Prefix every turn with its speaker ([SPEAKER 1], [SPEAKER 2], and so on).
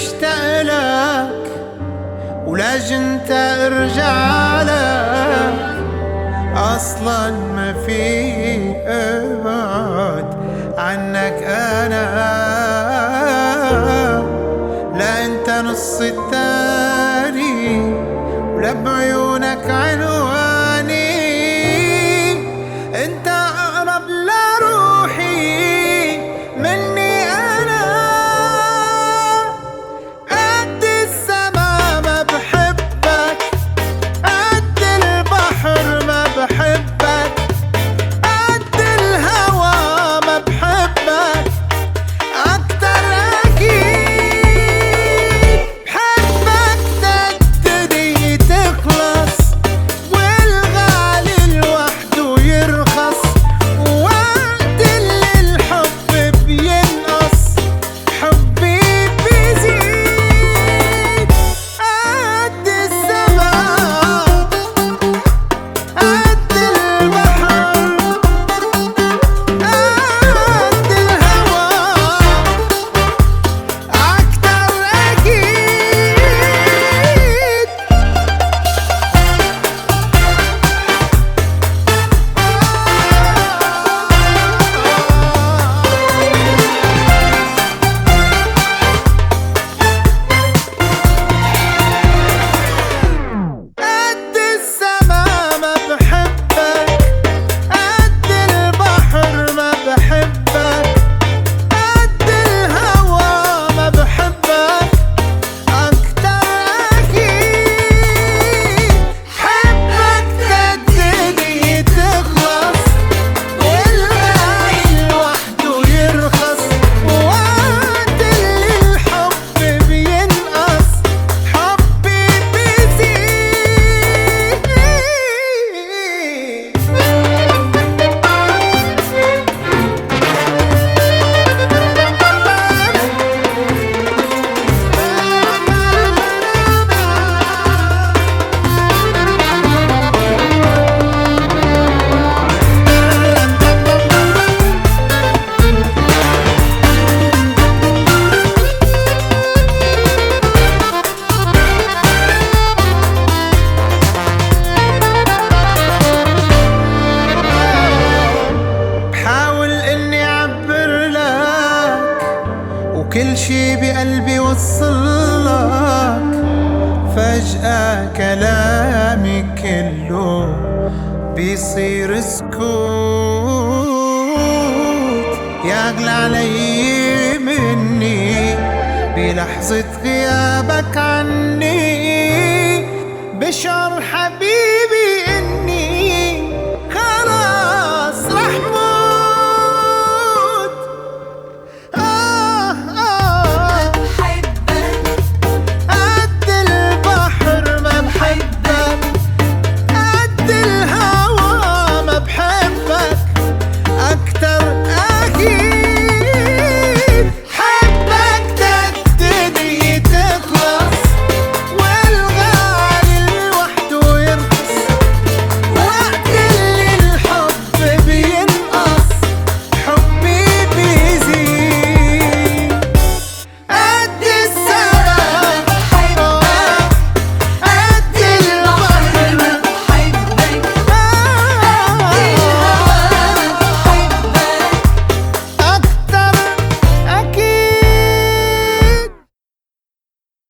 [SPEAKER 1] اشتاق لك ولازم أرجع لك. أصلا ما في أبعد عنك أنا. لا أنت نص التاني ولا بعيونك عنوان. شي بقلبي وصلك فجأة كلامي كله بيصير سكوت. يغلى علي مني بلحظة غيابك عني. بشعر حبيبي